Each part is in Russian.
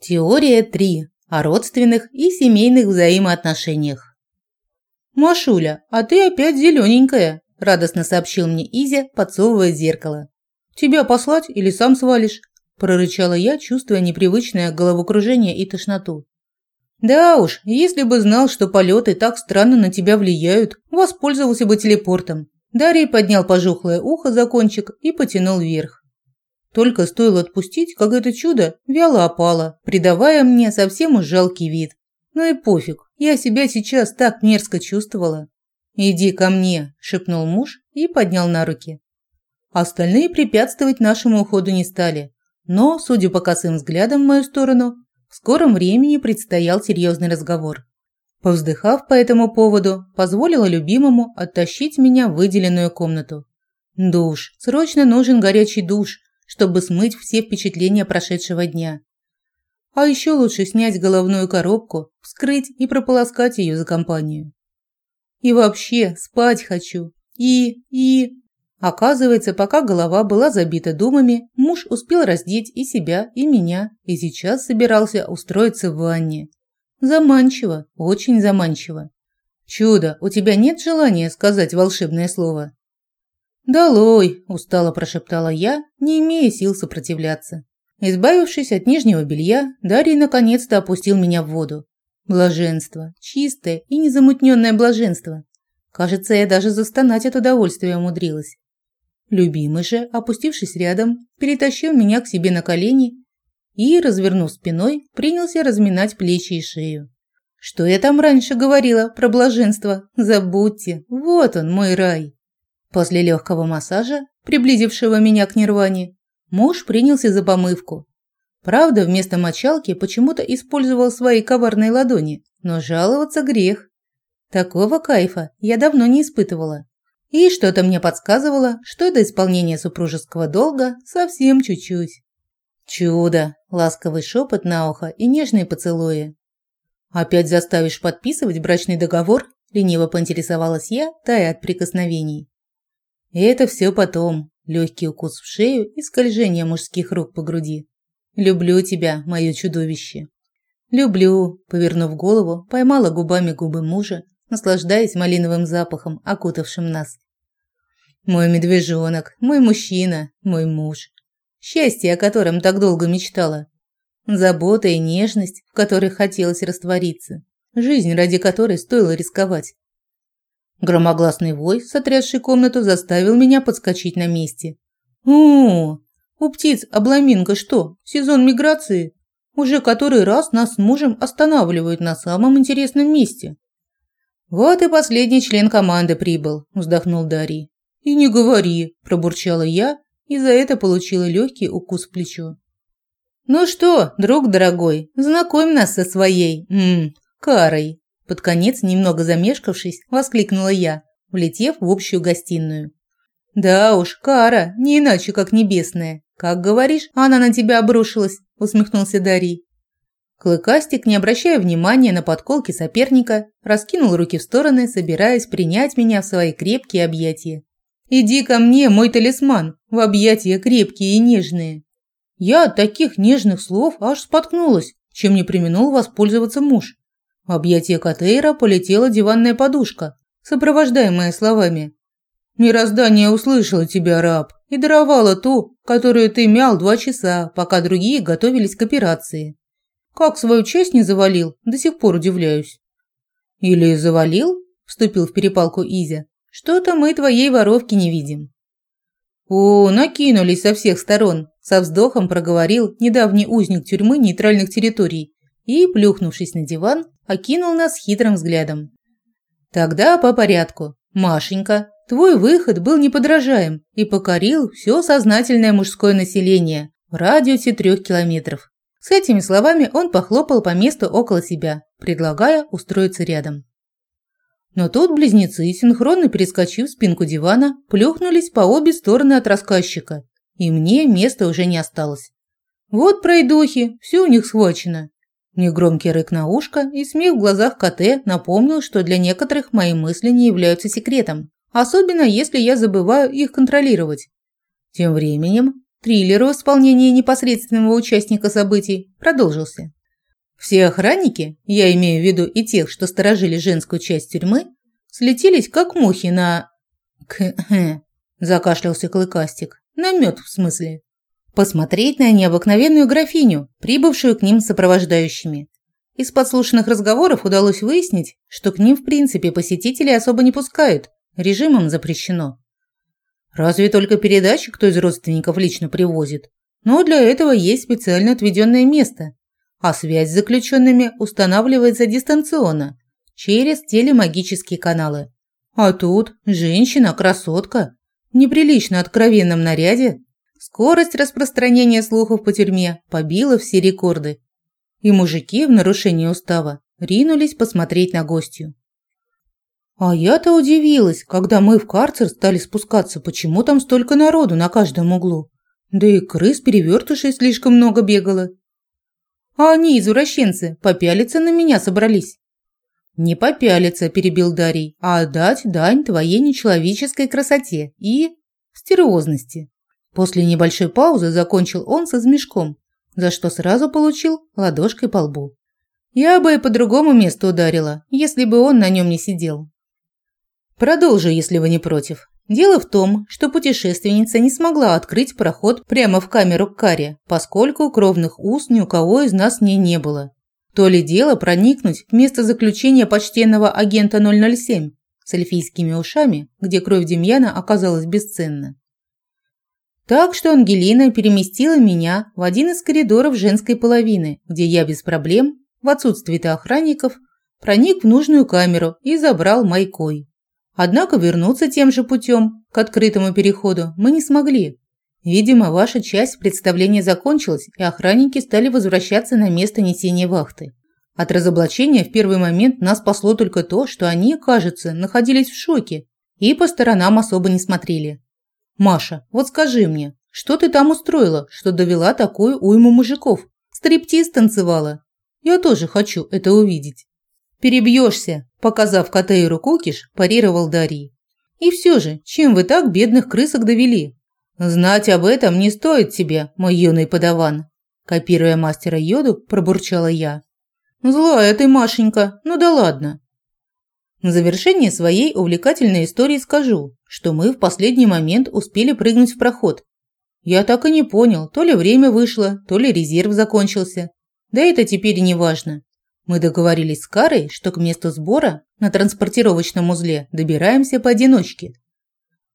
Теория 3. О родственных и семейных взаимоотношениях. «Машуля, а ты опять зелененькая», – радостно сообщил мне Изя, подсовывая зеркало. «Тебя послать или сам свалишь?» – прорычала я, чувствуя непривычное головокружение и тошноту. «Да уж, если бы знал, что полеты так странно на тебя влияют, воспользовался бы телепортом». Дарий поднял пожухлое ухо за кончик и потянул вверх. Только стоило отпустить, как это чудо вяло опало, придавая мне совсем уж жалкий вид. Ну и пофиг, я себя сейчас так мерзко чувствовала. «Иди ко мне», – шепнул муж и поднял на руки. Остальные препятствовать нашему уходу не стали. Но, судя по косым взглядам в мою сторону, в скором времени предстоял серьезный разговор. Повздыхав по этому поводу, позволила любимому оттащить меня в выделенную комнату. Душ. Срочно нужен горячий душ, чтобы смыть все впечатления прошедшего дня. А еще лучше снять головную коробку, вскрыть и прополоскать ее за компанию. И вообще, спать хочу. И, и... Оказывается, пока голова была забита думами, муж успел раздеть и себя, и меня, и сейчас собирался устроиться в ванне. Заманчиво, очень заманчиво. Чудо, у тебя нет желания сказать волшебное слово? «Долой!» – устало прошептала я, не имея сил сопротивляться. Избавившись от нижнего белья, Дарий наконец-то опустил меня в воду. Блаженство, чистое и незамутненное блаженство. Кажется, я даже застонать от удовольствия умудрилась. Любимый же, опустившись рядом, перетащил меня к себе на колени и, развернув спиной, принялся разминать плечи и шею. Что я там раньше говорила про блаженство? Забудьте, вот он, мой рай. После легкого массажа, приблизившего меня к нирване, муж принялся за помывку. Правда, вместо мочалки почему-то использовал свои коварные ладони, но жаловаться грех. Такого кайфа я давно не испытывала. И что-то мне подсказывало, что до исполнения супружеского долга совсем чуть-чуть. Чудо, ласковый шепот на ухо и нежные поцелуи. Опять заставишь подписывать брачный договор? Лениво поинтересовалась я, тая от прикосновений. И это все потом. Легкий укус в шею и скольжение мужских рук по груди. Люблю тебя, мое чудовище. Люблю, повернув голову, поймала губами губы мужа, наслаждаясь малиновым запахом, окутавшим нас. Мой медвежонок, мой мужчина, мой муж. Счастье, о котором так долго мечтала. Забота и нежность, в которой хотелось раствориться. Жизнь, ради которой стоило рисковать. Громогласный вой, сотрясший комнату, заставил меня подскочить на месте. «О, у птиц обламинка что, сезон миграции? Уже который раз нас с мужем останавливают на самом интересном месте». «Вот и последний член команды прибыл», – вздохнул Дарий. «И не говори», – пробурчала я, и за это получила легкий укус в плечо. «Ну что, друг дорогой, знакомь нас со своей, м Карой». Под конец, немного замешкавшись, воскликнула я, влетев в общую гостиную. «Да уж, кара, не иначе, как небесная. Как говоришь, она на тебя обрушилась», – усмехнулся Дарий. Клыкастик, не обращая внимания на подколки соперника, раскинул руки в стороны, собираясь принять меня в свои крепкие объятия. «Иди ко мне, мой талисман, в объятия крепкие и нежные». Я от таких нежных слов аж споткнулась, чем не применул воспользоваться муж. В объятия Катейра полетела диванная подушка, сопровождаемая словами «Мироздание услышало тебя, раб, и даровало ту, которую ты мял два часа, пока другие готовились к операции. Как свою честь не завалил, до сих пор удивляюсь». «Или завалил?» – вступил в перепалку Изя. «Что-то мы твоей воровки не видим». «О, накинулись со всех сторон», – со вздохом проговорил недавний узник тюрьмы нейтральных территорий и, плюхнувшись на диван, окинул нас хитрым взглядом. Тогда по порядку. Машенька, твой выход был неподражаем и покорил все сознательное мужское население в радиусе трех километров. С этими словами он похлопал по месту около себя, предлагая устроиться рядом. Но тут близнецы, синхронно перескочив спинку дивана, плюхнулись по обе стороны от рассказчика, и мне места уже не осталось. Вот пройдохи, все у них схвачено. Негромкий рык на ушко и смех в глазах КТ напомнил, что для некоторых мои мысли не являются секретом, особенно если я забываю их контролировать. Тем временем триллер в исполнении непосредственного участника событий продолжился. Все охранники, я имею в виду и тех, что сторожили женскую часть тюрьмы, слетелись как мухи на... Кхе, закашлялся Клыкастик. На мед, в смысле. Посмотреть на необыкновенную графиню, прибывшую к ним сопровождающими. Из подслушанных разговоров удалось выяснить, что к ним в принципе посетителей особо не пускают, режимом запрещено. Разве только передачи кто из родственников лично привозит. Но для этого есть специально отведенное место, а связь с заключенными устанавливается дистанционно, через телемагические каналы. А тут женщина-красотка, неприлично откровенном наряде. Скорость распространения слухов по тюрьме побила все рекорды и мужики в нарушении устава ринулись посмотреть на гостью. А я-то удивилась, когда мы в карцер стали спускаться, почему там столько народу на каждом углу. Да и крыс-перевертышей слишком много бегало. А они, извращенцы, попялиться на меня собрались. «Не попялиться», – перебил Дарий, – «а отдать дань твоей нечеловеческой красоте и стервозности». После небольшой паузы закончил он со смешком, за что сразу получил ладошкой по лбу. Я бы и по другому месту ударила, если бы он на нем не сидел. Продолжу, если вы не против. Дело в том, что путешественница не смогла открыть проход прямо в камеру к каре, поскольку кровных уст ни у кого из нас не не было. То ли дело проникнуть в место заключения почтенного агента 007 с эльфийскими ушами, где кровь Демьяна оказалась бесценна. Так что Ангелина переместила меня в один из коридоров женской половины, где я без проблем, в отсутствие охранников, проник в нужную камеру и забрал майкой. Однако вернуться тем же путем к открытому переходу мы не смогли. Видимо, ваша часть представления закончилась, и охранники стали возвращаться на место несения вахты. От разоблачения в первый момент нас спасло только то, что они, кажется, находились в шоке и по сторонам особо не смотрели. Маша, вот скажи мне, что ты там устроила, что довела такую уйму мужиков? Стриптиз танцевала? Я тоже хочу это увидеть. Перебьешься, показав Катейру Кукиш, парировал Дарий. И все же, чем вы так бедных крысок довели? Знать об этом не стоит тебе, мой юный подаван. Копируя мастера Йоду, пробурчала я. Злая ты, Машенька, ну да ладно. На завершение своей увлекательной истории скажу, что мы в последний момент успели прыгнуть в проход. Я так и не понял, то ли время вышло, то ли резерв закончился. Да это теперь не важно. Мы договорились с Карой, что к месту сбора на транспортировочном узле добираемся поодиночке.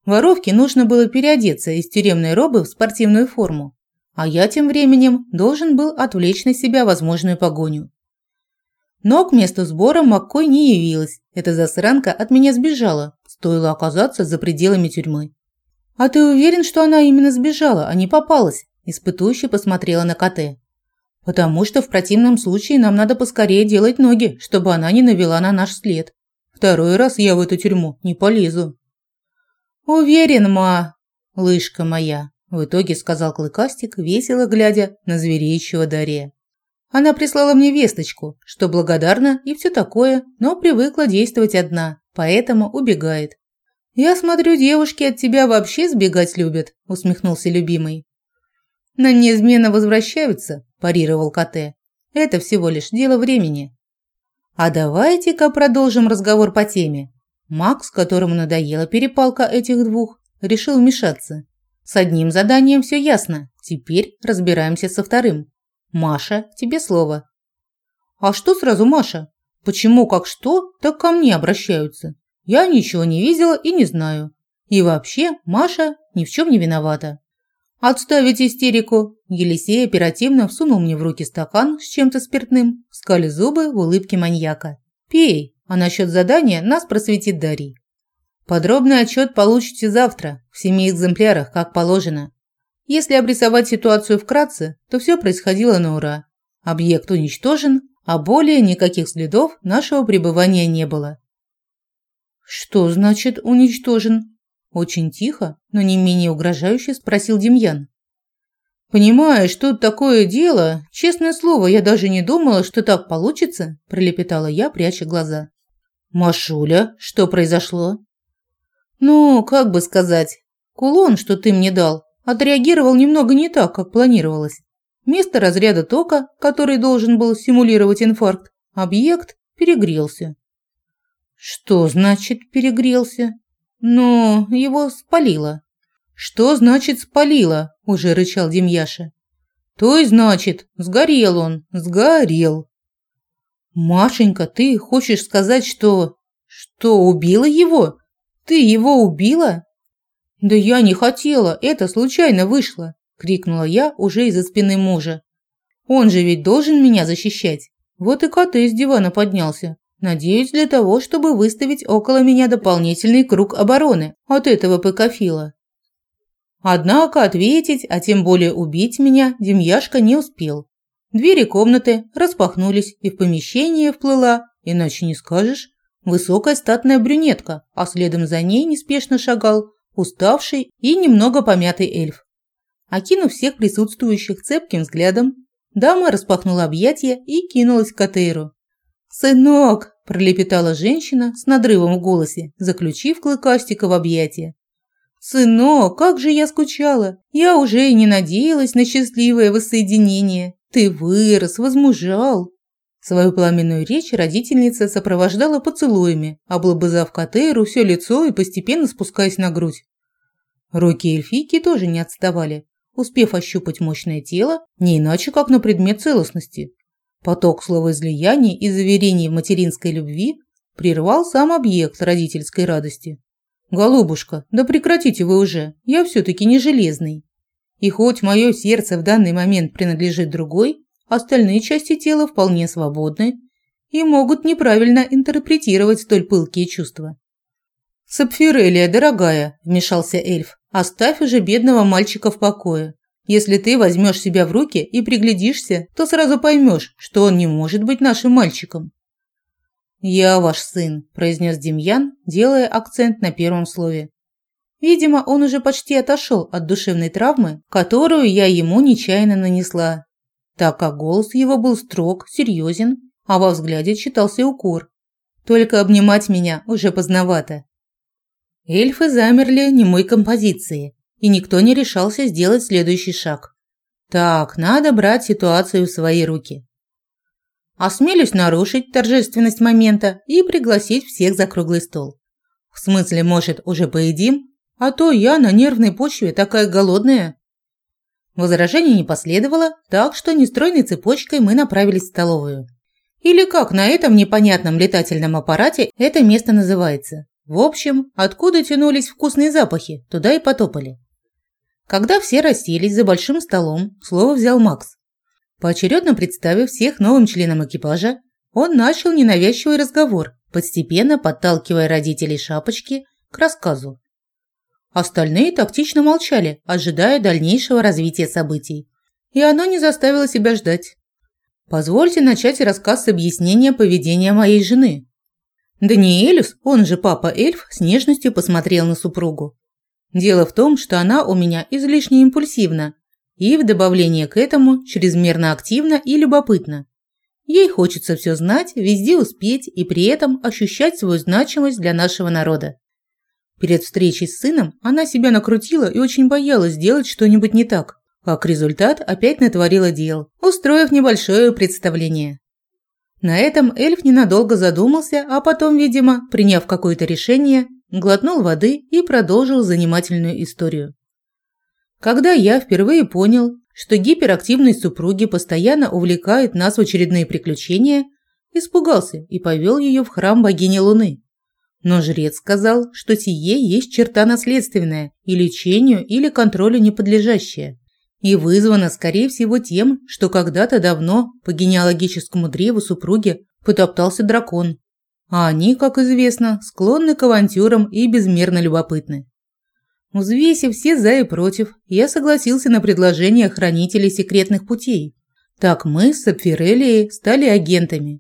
Воровке нужно было переодеться из тюремной робы в спортивную форму, а я тем временем должен был отвлечь на себя возможную погоню. Но к месту сбора Маккой не явилась. Эта засранка от меня сбежала, стоило оказаться за пределами тюрьмы. «А ты уверен, что она именно сбежала, а не попалась?» Испытующе посмотрела на КТ. «Потому что в противном случае нам надо поскорее делать ноги, чтобы она не навела на наш след. Второй раз я в эту тюрьму не полезу». «Уверен, ма, лышка моя», – в итоге сказал Клыкастик, весело глядя на звереющего Дарья. Она прислала мне весточку, что благодарна и все такое, но привыкла действовать одна, поэтому убегает. «Я смотрю, девушки от тебя вообще сбегать любят», – усмехнулся любимый. «На неизменно возвращаются», – парировал КТ. «Это всего лишь дело времени». «А давайте-ка продолжим разговор по теме». Макс, которому надоела перепалка этих двух, решил вмешаться. «С одним заданием все ясно, теперь разбираемся со вторым». Маша, тебе слово. А что сразу Маша? Почему как что, так ко мне обращаются? Я ничего не видела и не знаю. И вообще, Маша ни в чем не виновата. Отставить истерику. Елисей оперативно всунул мне в руки стакан с чем-то спиртным, скали зубы в улыбке маньяка. Пей, а насчет задания нас просветит Дарий. Подробный отчет получите завтра, в семи экземплярах, как положено. Если обрисовать ситуацию вкратце, то все происходило на ура. Объект уничтожен, а более никаких следов нашего пребывания не было. «Что значит уничтожен?» Очень тихо, но не менее угрожающе спросил Демьян. «Понимаешь, тут такое дело. Честное слово, я даже не думала, что так получится», – пролепетала я, пряча глаза. «Машуля, что произошло?» «Ну, как бы сказать. Кулон, что ты мне дал, отреагировал немного не так, как планировалось. Вместо разряда тока, который должен был симулировать инфаркт, объект перегрелся. Что значит перегрелся? Ну, его спалило. Что значит спалило? Уже рычал Демьяша. То и значит, сгорел он, сгорел. Машенька, ты хочешь сказать, что... Что, убила его? Ты его убила? Да я не хотела, это случайно вышло, крикнула я уже из-за спины мужа. Он же ведь должен меня защищать. Вот и КТ с дивана поднялся. Надеюсь, для того, чтобы выставить около меня дополнительный круг обороны от этого пыкофила. Однако ответить, а тем более убить меня, Демьяшка не успел. Двери комнаты распахнулись, и в помещение вплыла, иначе не скажешь, высокая статная брюнетка, а следом за ней неспешно шагал уставший и немного помятый эльф. Окинув всех присутствующих цепким взглядом, дама распахнула объятия и кинулась к Катейру. «Сынок!» – пролепетала женщина с надрывом в голосе, заключив клыкастика в объятия. «Сынок, как же я скучала! Я уже и не надеялась на счастливое воссоединение. Ты вырос, возмужал!» Свою пламенную речь родительница сопровождала поцелуями, облобызав Катейру все лицо и постепенно спускаясь на грудь. Руки эльфийки тоже не отставали, успев ощупать мощное тело не иначе, как на предмет целостности. Поток словоизлияний и заверений в материнской любви прервал сам объект родительской радости. «Голубушка, да прекратите вы уже, я все-таки не железный. И хоть мое сердце в данный момент принадлежит другой, остальные части тела вполне свободны и могут неправильно интерпретировать столь пылкие чувства». «Сапфирелия, дорогая», – вмешался эльф, – «оставь уже бедного мальчика в покое. Если ты возьмешь себя в руки и приглядишься, то сразу поймешь, что он не может быть нашим мальчиком». «Я ваш сын», – произнес Демьян, делая акцент на первом слове. Видимо, он уже почти отошел от душевной травмы, которую я ему нечаянно нанесла, так как голос его был строг, серьезен, а во взгляде читался укор. Только обнимать меня уже поздновато. Эльфы замерли немой композиции, и никто не решался сделать следующий шаг. Так, надо брать ситуацию в свои руки. Осмелюсь нарушить торжественность момента и пригласить всех за круглый стол. В смысле, может, уже поедим? А то я на нервной почве такая голодная. Возражений не последовало, так что нестройной цепочкой мы направились в столовую. Или как на этом непонятном летательном аппарате это место называется. В общем, откуда тянулись вкусные запахи, туда и потопали. Когда все расселись за большим столом, слово взял Макс. Поочередно представив всех новым членам экипажа, он начал ненавязчивый разговор, постепенно подталкивая родителей шапочки к рассказу. Остальные тактично молчали, ожидая дальнейшего развития событий. И оно не заставило себя ждать. Позвольте начать рассказ с объяснения поведения моей жены. Даниэлюс, он же папа эльф, с нежностью посмотрел на супругу. Дело в том, что она у меня излишне импульсивна и в добавление к этому чрезмерно активна и любопытна. Ей хочется все знать, везде успеть и при этом ощущать свою значимость для нашего народа. Перед встречей с сыном она себя накрутила и очень боялась сделать что-нибудь не так. Как результат, опять натворила дел, устроив небольшое представление. На этом эльф ненадолго задумался, а потом, видимо, приняв какое-то решение, глотнул воды и продолжил занимательную историю. Когда я впервые понял, что гиперактивные супруги постоянно увлекают нас в очередные приключения, испугался и повел ее в храм богини Луны. Но жрец сказал, что сие есть черта наследственная и лечению или контролю не подлежащая, и вызвана, скорее всего, тем, что когда-то давно по генеалогическому древу супруги потоптался дракон, а они, как известно, склонны к авантюрам и безмерно любопытны. Взвесив все за и против, я согласился на предложение хранителей секретных путей. Так мы с Сапфирелией стали агентами.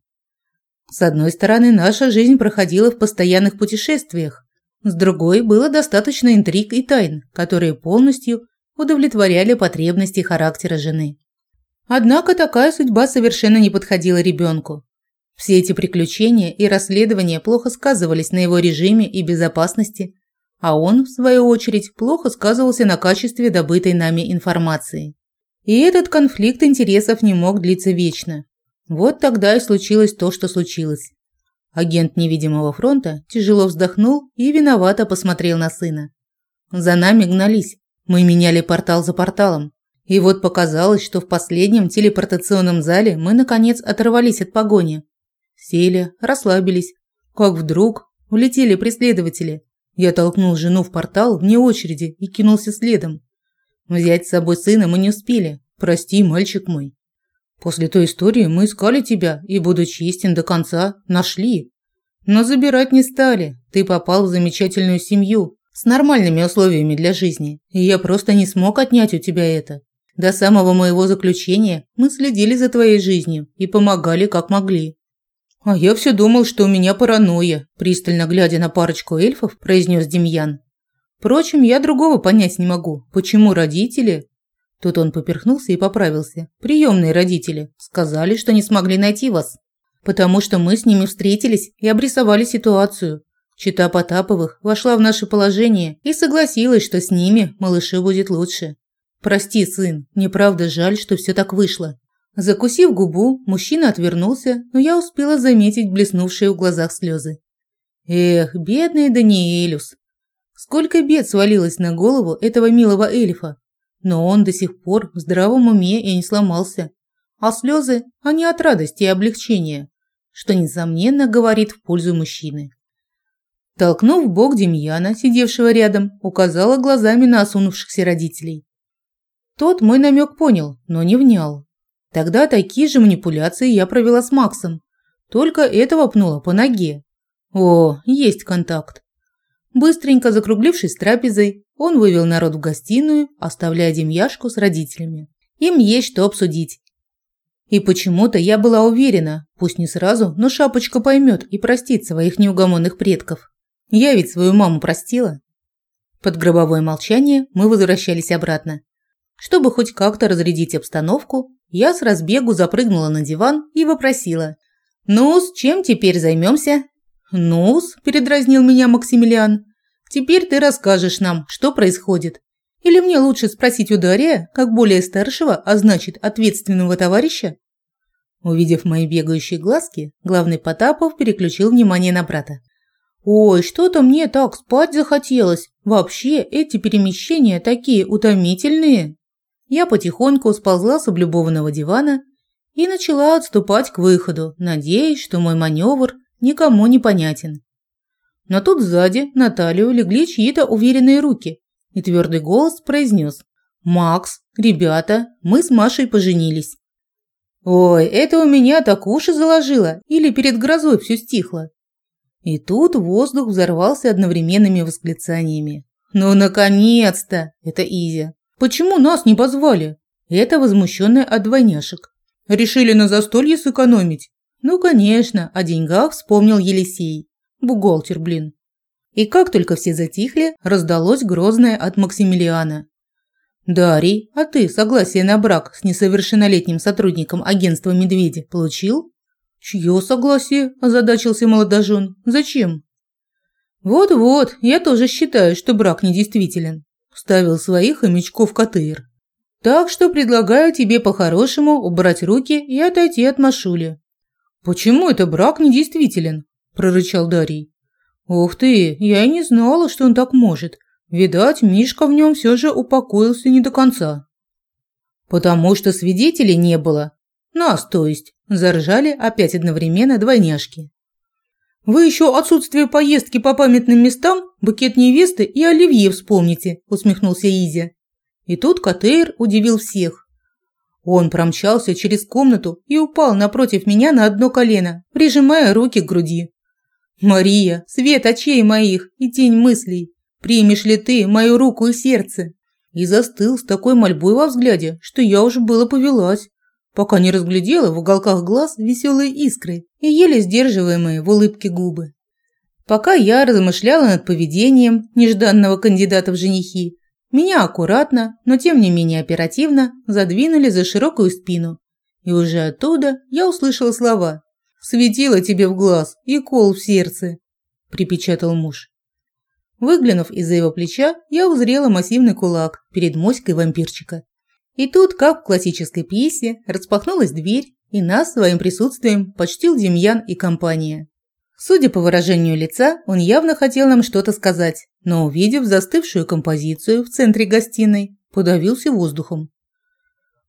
С одной стороны, наша жизнь проходила в постоянных путешествиях, с другой было достаточно интриг и тайн, которые полностью удовлетворяли потребности характера жены. Однако такая судьба совершенно не подходила ребенку. Все эти приключения и расследования плохо сказывались на его режиме и безопасности, а он, в свою очередь, плохо сказывался на качестве добытой нами информации. И этот конфликт интересов не мог длиться вечно. Вот тогда и случилось то, что случилось. Агент невидимого фронта тяжело вздохнул и виновато посмотрел на сына. За нами гнались. Мы меняли портал за порталом. И вот показалось, что в последнем телепортационном зале мы наконец оторвались от погони. Сели, расслабились. Как вдруг улетели преследователи. Я толкнул жену в портал вне очереди и кинулся следом. Взять с собой сына мы не успели. Прости, мальчик мой. После той истории мы искали тебя и, буду честен до конца, нашли. Но забирать не стали. Ты попал в замечательную семью с нормальными условиями для жизни, и я просто не смог отнять у тебя это. До самого моего заключения мы следили за твоей жизнью и помогали как могли. А я все думал, что у меня паранойя, пристально глядя на парочку эльфов, произнес Демьян. Впрочем, я другого понять не могу. Почему родители Тут он поперхнулся и поправился. Приемные родители сказали, что не смогли найти вас, потому что мы с ними встретились и обрисовали ситуацию. Чита Потаповых вошла в наше положение и согласилась, что с ними малышу будет лучше. Прости, сын, мне правда жаль, что все так вышло. Закусив губу, мужчина отвернулся, но я успела заметить блеснувшие в глазах слезы. Эх, бедный Даниэлюс. Сколько бед свалилось на голову этого милого эльфа. Но он до сих пор в здравом уме и не сломался. А слезы, они от радости и облегчения, что, несомненно, говорит в пользу мужчины. Толкнув бок Демьяна, сидевшего рядом, указала глазами на осунувшихся родителей. Тот мой намек понял, но не внял. Тогда такие же манипуляции я провела с Максом, только этого пнула по ноге. О, есть контакт. Быстренько закруглившись трапезой, он вывел народ в гостиную, оставляя Демьяшку с родителями. Им есть что обсудить. И почему-то я была уверена, пусть не сразу, но Шапочка поймет и простит своих неугомонных предков. Я ведь свою маму простила. Под гробовое молчание мы возвращались обратно. Чтобы хоть как-то разрядить обстановку, я с разбегу запрыгнула на диван и вопросила. «Ну, с чем теперь займемся?» «Ну-с», – передразнил меня Максимилиан. «Теперь ты расскажешь нам, что происходит. Или мне лучше спросить у Дария, как более старшего, а значит ответственного товарища?» Увидев мои бегающие глазки, главный Потапов переключил внимание на брата. «Ой, что-то мне так спать захотелось. Вообще, эти перемещения такие утомительные». Я потихоньку сползла с облюбованного дивана и начала отступать к выходу, надеясь, что мой маневр никому не понятен. Но тут сзади на талию легли чьи-то уверенные руки, и твердый голос произнес «Макс, ребята, мы с Машей поженились». Ой, это у меня так уши заложило, или перед грозой все стихло. И тут воздух взорвался одновременными восклицаниями. «Ну, наконец-то!» – это Изя. «Почему нас не позвали?» Это возмущенная от двойняшек. «Решили на застолье сэкономить?» Ну, конечно, о деньгах вспомнил Елисей. Бухгалтер, блин. И как только все затихли, раздалось грозное от Максимилиана. «Дарий, а ты согласие на брак с несовершеннолетним сотрудником агентства «Медведи» получил?» «Чье согласие?» – озадачился молодожен. «Зачем?» «Вот-вот, я тоже считаю, что брак недействителен», – вставил своих хомячков Катыр. «Так что предлагаю тебе по-хорошему убрать руки и отойти от Машули. «Почему это брак недействителен?» – прорычал Дарий. «Ух ты, я и не знала, что он так может. Видать, Мишка в нем все же упокоился не до конца». «Потому что свидетелей не было. Нас, то есть», – заржали опять одновременно двойняшки. «Вы еще отсутствие поездки по памятным местам, букет невесты и оливье вспомните», – усмехнулся Изя. И тут Катейр удивил всех. Он промчался через комнату и упал напротив меня на одно колено, прижимая руки к груди. «Мария, свет очей моих и тень мыслей, примешь ли ты мою руку и сердце?» И застыл с такой мольбой во взгляде, что я уже было повелась, пока не разглядела в уголках глаз веселые искры и еле сдерживаемые в улыбке губы. Пока я размышляла над поведением нежданного кандидата в женихи, меня аккуратно, но тем не менее оперативно задвинули за широкую спину. И уже оттуда я услышала слова «Светило тебе в глаз и кол в сердце», – припечатал муж. Выглянув из-за его плеча, я узрела массивный кулак перед моськой вампирчика. И тут, как в классической пьесе, распахнулась дверь, и нас своим присутствием почтил Демьян и компания. Судя по выражению лица, он явно хотел нам что-то сказать, но, увидев застывшую композицию в центре гостиной, подавился воздухом.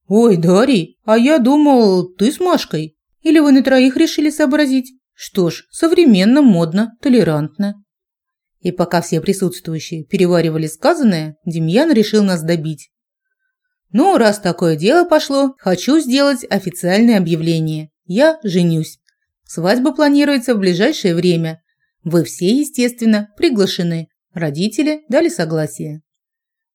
«Ой, Дарий, а я думал, ты с Машкой. Или вы на троих решили сообразить? Что ж, современно, модно, толерантно». И пока все присутствующие переваривали сказанное, Демьян решил нас добить. «Ну, раз такое дело пошло, хочу сделать официальное объявление. Я женюсь. Свадьба планируется в ближайшее время. Вы все, естественно, приглашены. Родители дали согласие».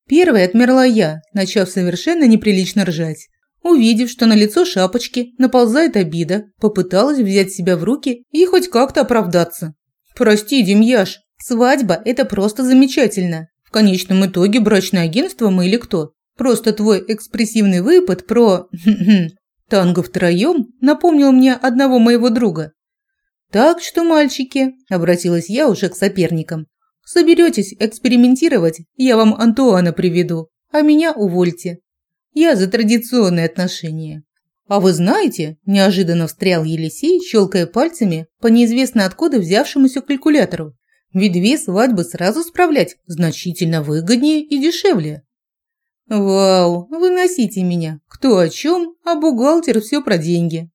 Первой отмерла я, начав совершенно неприлично ржать. Увидев, что на лицо шапочки наползает обида, попыталась взять себя в руки и хоть как-то оправдаться. «Прости, Демьяш, свадьба – это просто замечательно. В конечном итоге брачное агентство мы или кто? Просто твой экспрессивный выпад про танго втроем напомнил мне одного моего друга. Так что, мальчики, обратилась я уже к соперникам, Соберетесь экспериментировать, я вам Антуана приведу, а меня увольте. Я за традиционные отношения. А вы знаете, неожиданно встрял Елисей, щелкая пальцами по неизвестно откуда взявшемуся калькулятору. Ведь две свадьбы сразу справлять значительно выгоднее и дешевле. Вау, выносите меня. Кто о чем, а бухгалтер все про деньги.